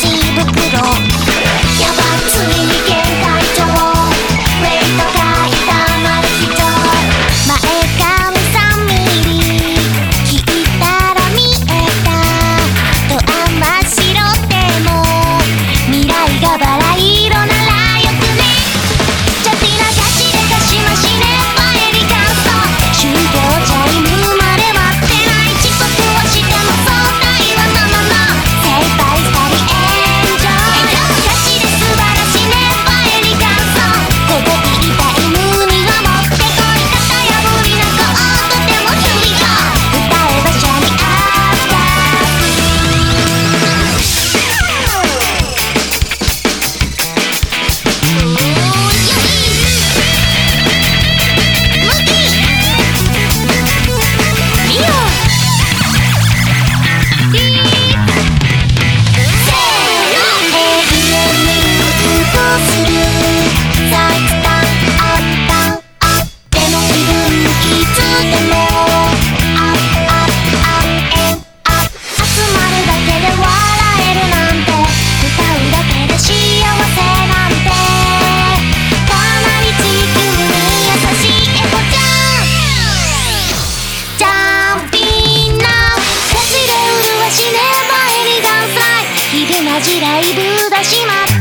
袋しまっ